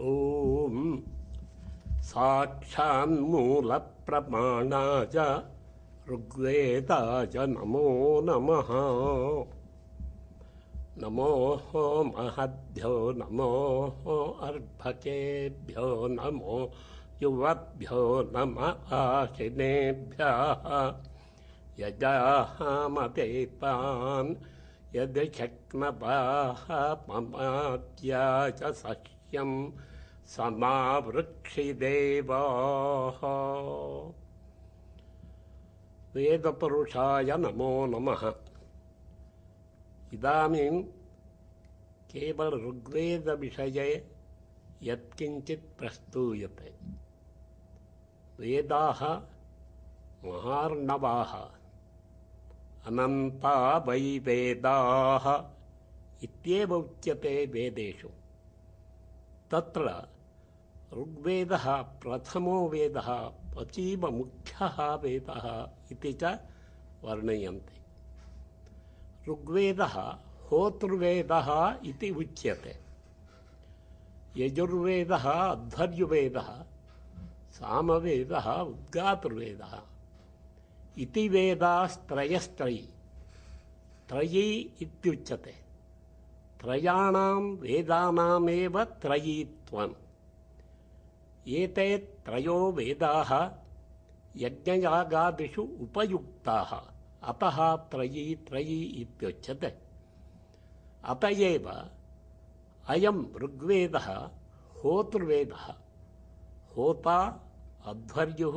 ॐ साक्षान्मूलप्रमाणाय ऋग्वेदाय नमो नमः। नमो महद्भ्यो नमो अर्भकेभ्यो नमो युवभ्यो नम आशिनेभ्यः यजामते तान् यद् ममाद्या च सह्यं समावृक्षिदेवाः। वेदपुरुषाय नमो नमः। इदानीं केवल ऋग्वेदविषये यत्किञ्चित् प्रस्तूयते। वेदाः महार्णवाः। अनन्ता वै वेदाः इत्येव उच्यते वेदेषु तत्र ऋग्वेदः प्रथमो वेदः अतीवमुख्यः वेदः इति च वर्णयन्ते। ऋग्वेदः होतृवेदः इति उच्यते। यजुर्वेदः अध्वर्युवेदः, सामवेदः उद्गातुर्वेदः इति वेदास्त्रयस्त्रयी त्रयी इत्युच्यते। त्रयाणां वेदानामेव त्रयीत्वम्। एते त्रयो वेदाः यज्ञयागादिषु उपयुक्ताः। अतः त्रयी त्रयी इत्युच्यते। अत एव अयं ऋग्वेदः, होतृवेदः, होता, अध्वर्युः,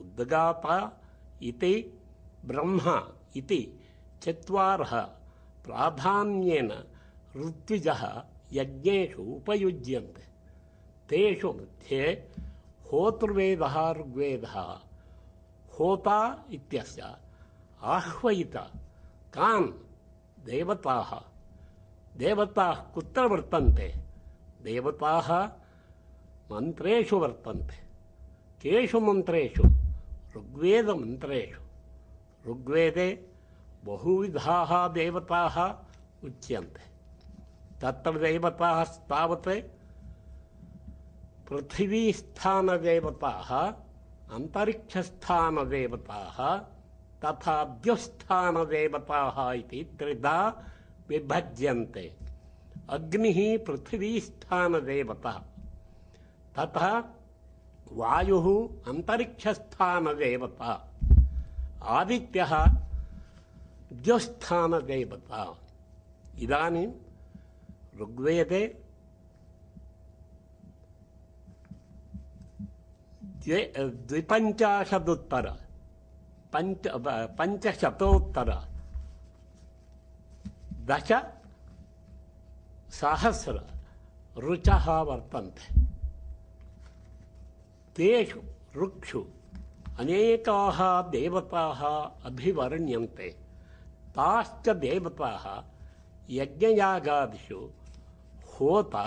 उद्गाता इति, ब्रह्मा इति चत्वारः प्राधान्येन ऋत्विजः यज्ञेषु उपयुज्यन्ते। तेषु मध्ये होतृवेदः ऋग्वेदः, होता इत्यस्य आह्वयित कान् देवताः। देवताः कुत्र वर्तन्ते? देवताः मन्त्रेषु वर्तन्ते। केषु मन्त्रेषु? ऋग्वेदमन्त्रेषु। ऋग्वेदे बहुविधाः देवताः उच्यन्ते। तत्र देवताः तावत् पृथिवीस्थानदेवताः अन्तरिक्षस्थानदेवताः तथा द्युस्थानदेवताः इति त्रिधा विभज्यन्ते। अग्निः पृथिवीस्थानदेवता तथा वायुः अन्तरिक्षस्थानदेवता आदित्यः द्युस्थानदेवता इदानीं ऋग्वेदे। द्वे, द्विपञ्चाशदुत्तर। पञ्च पञ्चशतोत्तर। दश, सहस्र। ऋचः वर्तन्ते। तेषु, ऋक्षु। अनेकाः देवताः अभिवर्ण्यन्ते। ताश्च देवताः यज्ञयागादिषु होता,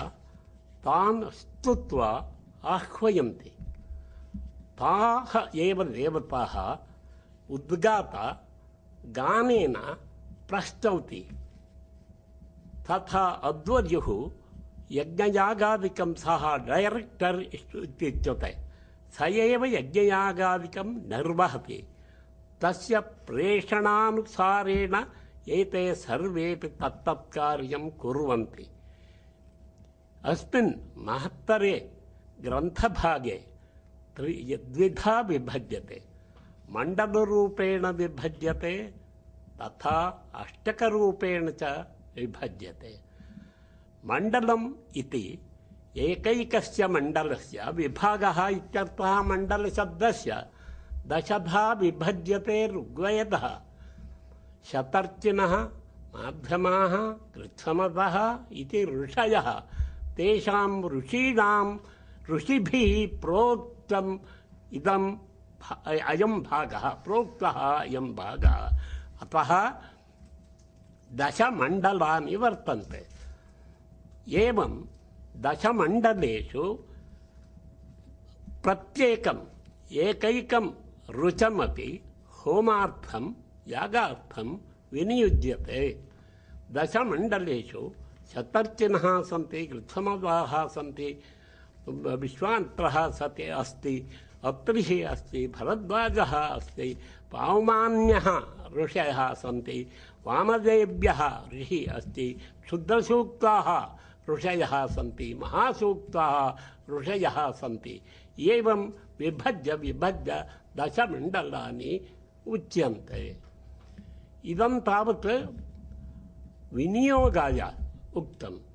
तान् स्तुत्वा आह्वयन्ति। ताः एव देवताः उद्गाता गानेन प्रस्तौति तथा अध्वर्युः यज्ञयागादिकं सः डैरेक्टर् इत्युच्यते। स एव यज्ञयागादिकं निर्वहति। तस्य प्रेषणानुसारेण एते सर्वेपि तत्तत्कार्यं कुर्वन्ति। अस्मिन् महत्तरे ग्रन्थभागे द्विधा विभज्यते। मण्डलरूपेण विभज्यते, तथा अष्टकरूपेण च विभज्यते। मण्डलम् इति एकैकस्य मण्डलस्य विभागः इत्यर्थः मण्डलशब्दस्य दशधा विभज्यते ऋग्वेदः। शतर्चिनः, माध्यमाः कृत्समतः इति ऋषयः तेषां ऋषीणां ऋषिभिः प्रोक्तम् इदं अयं भागः, प्रोक्तः अयं भागः। अतः दशमण्डलानि वर्तन्ते। एवं दशमण्डलेषु प्रत्येकम् एकैकं ऋचमपि होमार्थं, यागार्थं विनियुज्यते। दशमण्डलेषु शतर्चिनः सन्ति कृत्समदाः सन्ति विश्वामित्रः सति अस्ति अत्रिः अस्ति, भरद्वाजः अस्ति, पावमान्यः ऋषयः सन्ति, वामदेव्यः ऋषिः अस्ति क्षुद्रसूक्ताः ऋषयः सन्ति, महासूक्ताः ऋषयः सन्ति। एवं विभज्य विभज्य दशमण्डलानि उच्यन्ते। इदं तावत् विनियोगाय उक्तम्।